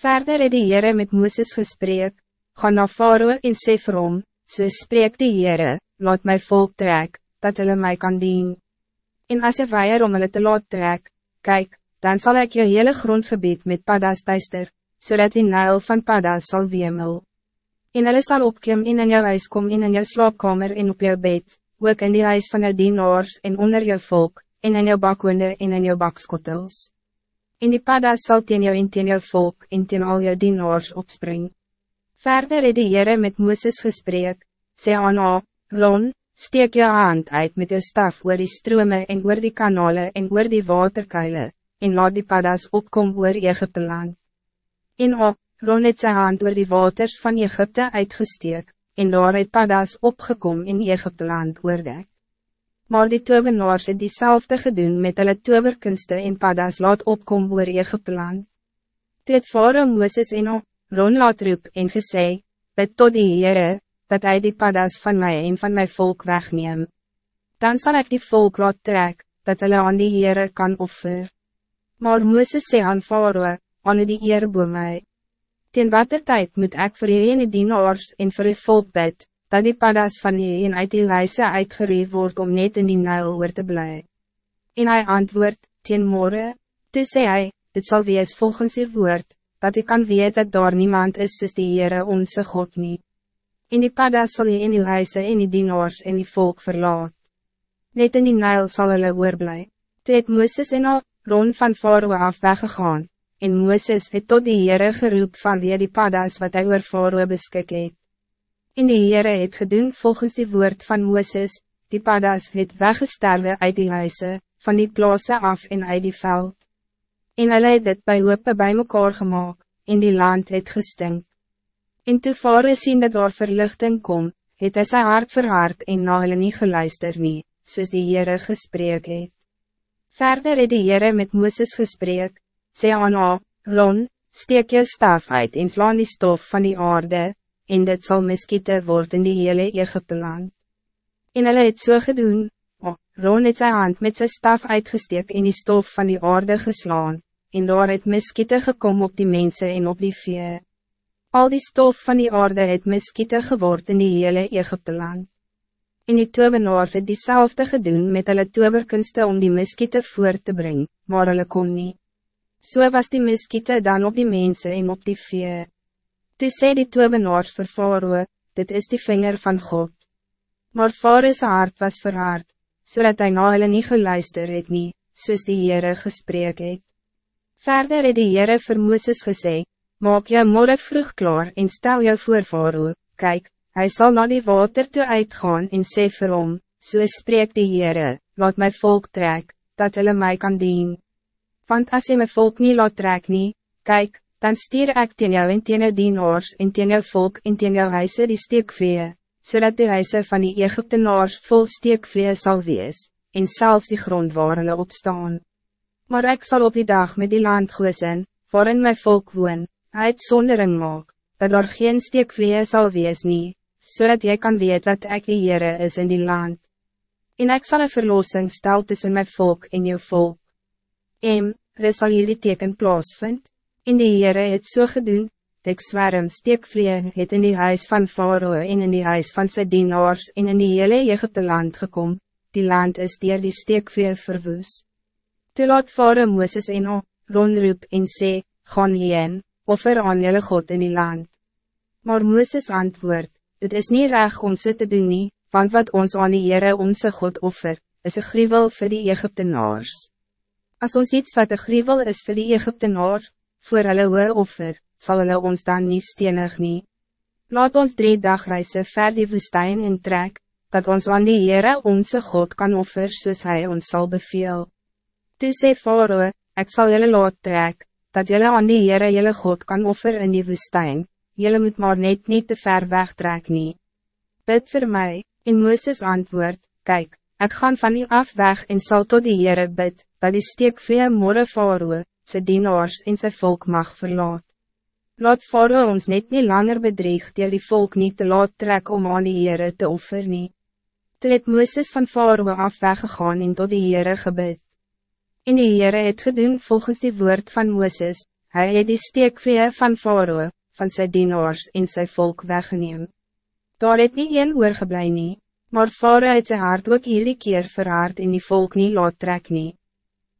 Verder het die Heere met Mooses gesprek, Ga na Faroe en sê vir hom, so spreek die Heere, laat my volk trek, dat hulle mij kan dien. En as jy weier om hulle te laat trek, kijk, dan zal ik je hele grondgebied met paddas teister, zodat die Nijl van paddas zal wemel. En hulle sal opklim en in jou huis kom en in jou slaapkamer en op jou bed, ook in die huis van jou dienaars en onder jou volk, en in jou bakwoonde en in jou bakskottels. En die paddas sal teen jou en teen jou volk en teen al jou dienaars opspring. Verder het die Heere met Mooses gesprek, sê aan Ron, steek je hand uit met je staf oor die strome en oor die kanale en oor die waterkuile, en laat die paddas opkom oor Egypte land. En op, Ron het sy hand oor die waters van Egypte uitgesteek, en daar het paddas opgekom in Egypte land oordek. Maar die tovenaars het diezelfde gedoen met hulle toverkunste en paddas laat opkom oor Egypte land. Toe het Faroe Mooses en op, Ron laat roep en gesê, bid tot die Heere, dat hij die paddas van mij en van mijn volk wegneem. Dan zal ik die volk laat trek, dat hulle aan die Heere kan offer. Maar Mooses sê aan Faroe, aan die eer bo my. Ten wat tijd moet ek vir jy en die dienaars en vir die volk bid, dat die paddas van jy en uit die wijze uitgereef wordt om net in die Nijl oor te bly. En hij antwoord, teen morgen, toe sê hy, dit zal wees volgens die woord, dat ik kan weet dat daar niemand is soos die Heere onze God niet. En die paddas sal in die wijze en die dienaars en die volk verlaat. Net in die Nijl sal hulle oorblij. Toe het Mooses en al Ron van Faroe af weggegaan, en Mooses het tot die Heere geroep van wie die paddas wat hy oor Faroe beskik het. En die Heere het gedoen volgens die woord van Mooses, die paddas het weggesterwe uit die huise, van die plaatse af en uit die veld. En hulle het dit by hoope by mekaar gemaakt, en die land het gestink. En toe Faroe sien dat daar verlichting kom, het hy sy hart verhard en na hulle nie geluister nie, soos die Heere gesprek het. Verder het die Heere met Mooses gesprek, sê aan Ron, steek jou staf uit en slaan die stof van die aarde, en dit zal miskiete worden in die hele Egypte land. En hulle het so gedoen, oh, Ron het sy hand met sy staf uitgesteek en die stof van die aarde geslaan, en daar het miskiete gekom op die mensen en op die vee. Al die stof van die aarde het miskiete geword in die hele Egypte land en die tovenaars het diezelfde gedoen met hulle toverkunste om die miskiete voor te brengen, maar hulle kon nie. So was die miskiete dan op die mensen en op die vee. Toe sê die tovenaars vir Faroe, dit is die vinger van God. Maar Faroe's hart was verhard, zodat hij na hulle nie geluister het nie, soos die Heere gesprek het. Verder het die Heere vir Mooses gesê, maak jou morgen vroeg klaar en stel jou voor Faroe, kijk, Hij zal naar die water toe uitgaan en sê vir hom, so spreek die Heere, laat my volk trek, dat hulle mij kan dien. Want als je my volk niet laat trek nie, kyk, dan stier ek teen jou en teen jou dienaars en teen jou volk en teen jou huise die steekvlee, zodat so die huise van die Egyptenaars vol steekvlee zal wees, en zelfs die grond waar hulle opstaan. Maar ik zal op die dag met die land goosen, waarin mijn volk woon, uitsondering maak, dat er geen steekvlee zal wees nie, zodat so jij kan weten dat ik die Heere is in die land. En ik zal een verlossing stel tussen mijn volk en je volk. Em, er sal jullie teken plaasvind, en die Heere het so gedoen, dik zwerm steekvlee het in die huis van Faroe en in die huis van sy dienaars en in die hele Egypte land gekom, die land is dier die steekvlee verwoes. Toe laat Faroe Mooses en O, rondroep en sê, gaan heen, offer aan jylle God in die land. Maar Mooses antwoord, Het is niet reg om so te doen nie, want wat ons aan die Heere onze God offer, is een gruwel voor die Egyptenaars. Als ons iets wat een gruwel is voor die Egyptenaars, voor hulle hoë offer, zal hulle ons dan niet stenig nie. Laat ons drie dag reizen ver die woestijn in trek, dat ons aan die Heere onze God kan offer soos hij ons zal beveel. Toe sê Faroe, ek sal julle laat trek, dat julle aan die Heere julle God kan offer in die woestijn, Jullie moet maar net niet te ver wegtrek nie. Bid voor mij, en Mooses antwoord, kijk, ik ga van u af weg en zal tot die Heere bid, dat die steekvlee morgen Faroe, sy dienaars en sy volk mag verlaat. Laat Faroe ons net niet langer bedreig, die die volk niet te laat trek om aan die Heere te offer nie. Toe het Mooses van Faroe af weggegaan en tot die Heere gebid. En die Heere het gedoen volgens die woord van Mooses, Hij het die steekvee van Faroe, van zijn dienaars en zijn volk weggeneem. Daar het nie een oorgeblij nie, maar Faroe het sy hart ook hierdie keer verhaard en die volk nie laat trek nie.